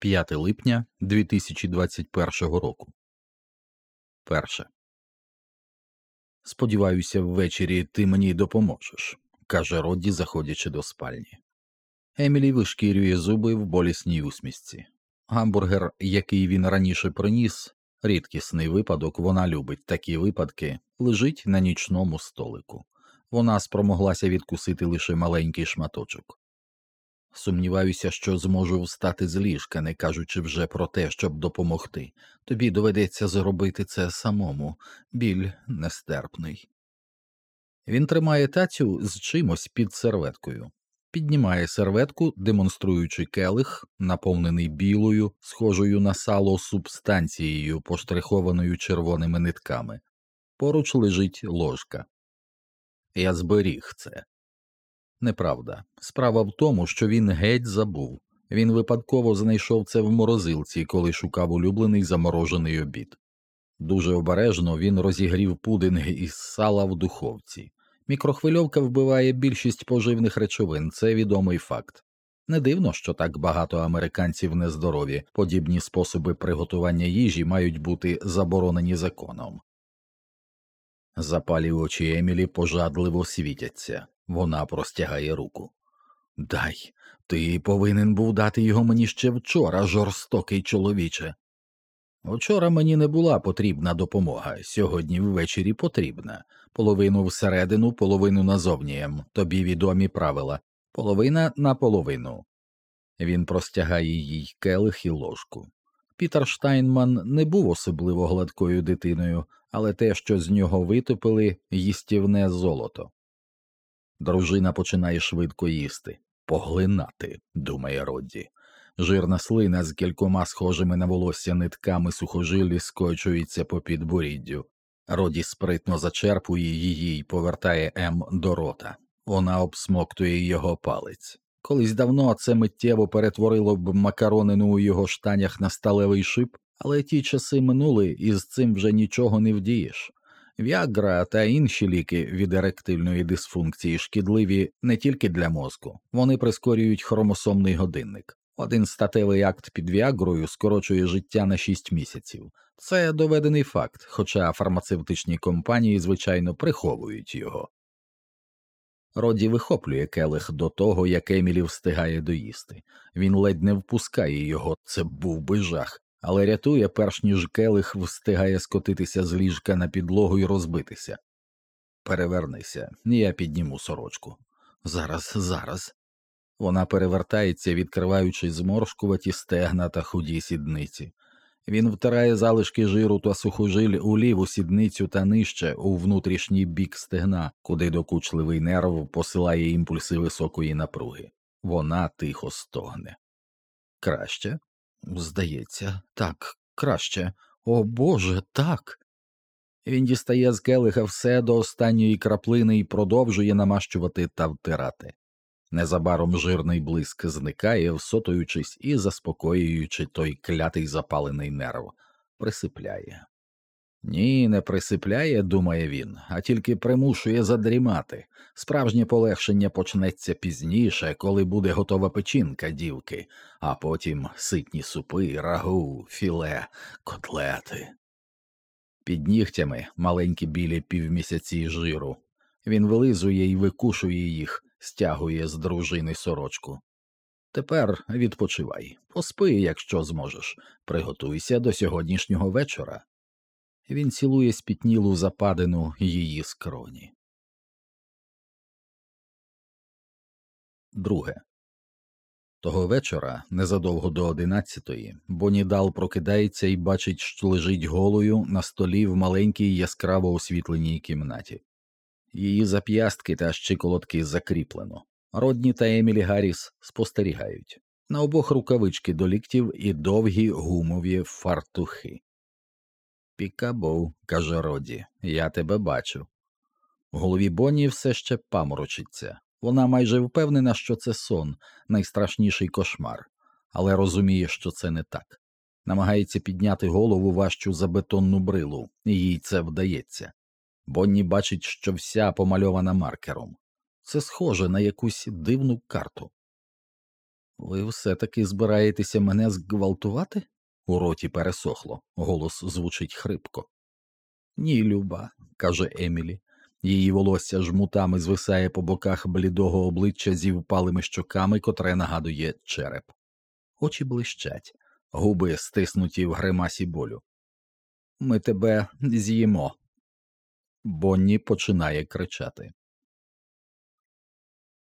5 липня 2021 року. Перше. Сподіваюся, ввечері ти мені допоможеш, каже Родді, заходячи до спальні. Емілі вишкірює зуби в болісній усмішці. Гамбургер, який він раніше приніс, рідкісний випадок, вона любить такі випадки, лежить на нічному столику. Вона спромоглася відкусити лише маленький шматочок. Сумніваюся, що зможу встати з ліжка, не кажучи вже про те, щоб допомогти. Тобі доведеться зробити це самому, біль нестерпний. Він тримає тацю з чимось під серветкою, піднімає серветку, демонструючи келих, наповнений білою, схожою на сало субстанцією, поштрихованою червоними нитками. Поруч лежить ложка. Я зберіг це. Неправда. Справа в тому, що він геть забув. Він випадково знайшов це в морозилці, коли шукав улюблений заморожений обід. Дуже обережно він розігрів пудинг із сала в духовці. Мікрохвильовка вбиває більшість поживних речовин, це відомий факт. Не дивно, що так багато американців нездорові, подібні способи приготування їжі мають бути заборонені законом. Запалі очі Емілі пожадливо світяться. Вона простягає руку. Дай, ти повинен був дати його мені ще вчора, жорстокий чоловіче. Вчора мені не була потрібна допомога, сьогодні ввечері потрібна. Половину всередину, половину назовні. Тобі відомі правила, половина на половину. Він простягає їй келих і ложку. Пітер Штайнман не був особливо гладкою дитиною, але те, що з нього витопили, їстівне золото. Дружина починає швидко їсти, поглинати, думає Родді. Жирна слина з кількома схожими на волосся нитками сухожилі скочується по підборіддю. Роді спритно зачерпує її і повертає М до рота. Вона обсмоктує його палець. Колись давно це миттєво перетворило б макаронину у його штанях на сталевий шип, але ті часи минули, і з цим вже нічого не вдієш. Віагра та інші ліки від еректильної дисфункції шкідливі не тільки для мозку, вони прискорюють хромосомний годинник. Один статевий акт під Віагрою скорочує життя на 6 місяців. Це доведений факт, хоча фармацевтичні компанії, звичайно, приховують його. Роді вихоплює келих до того, як Емілі встигає доїсти. Він ледь не впускає його, це був би жах, але рятує, перш ніж келих встигає скотитися з ліжка на підлогу і розбитися. Перевернися, я підніму сорочку. Зараз, зараз. Вона перевертається, відкриваючи зморшкуваті стегна та худі сідниці. Він втирає залишки жиру та сухожиль у ліву сідницю та нижче у внутрішній бік стегна, куди докучливий нерв посилає імпульси високої напруги. Вона тихо стогне. Краще? Здається, так, краще. О Боже, так. Він дістає з келиха все до останньої краплини і продовжує намащувати та втирати. Незабаром жирний блиск зникає, всотуючись і заспокоюючи той клятий запалений нерв, присипляє. Ні, не присипляє, думає він, а тільки примушує задрімати. Справжнє полегшення почнеться пізніше, коли буде готова печінка дівки, а потім ситні супи, рагу, філе, котлети. Під нігтями маленькі білі півмісяці жиру. Він вилизує і викушує їх, стягує з дружини сорочку. Тепер відпочивай, поспи, якщо зможеш, приготуйся до сьогоднішнього вечора. Він цілує спітнілу западину її скроні. Друге. Того вечора, незадовго до одинадцятої, Бонідал прокидається і бачить, що лежить голою на столі в маленькій яскраво освітленій кімнаті. Її зап'ястки та щиколотки закріплено. Родні та Емілі Гарріс спостерігають на обох рукавички до ліктів і довгі гумові фартухи. Пікабоу, каже Роді, я тебе бачу. В голові Бонні все ще паморочиться. Вона майже впевнена, що це сон, найстрашніший кошмар, але розуміє, що це не так. Намагається підняти голову важчу за бетонну брилу, їй це вдається. Бонні бачить, що вся помальована маркером. Це схоже на якусь дивну карту. Ви все таки збираєтеся мене зґвалтувати? У роті пересохло, голос звучить хрипко. Ні, Люба, каже Емілі. Її волосся жмутами звисає по боках блідого обличчя зі впалими щоками, котре нагадує череп. Очі блищать, губи стиснуті в гримасі болю. Ми тебе з'їмо. Бонні починає кричати.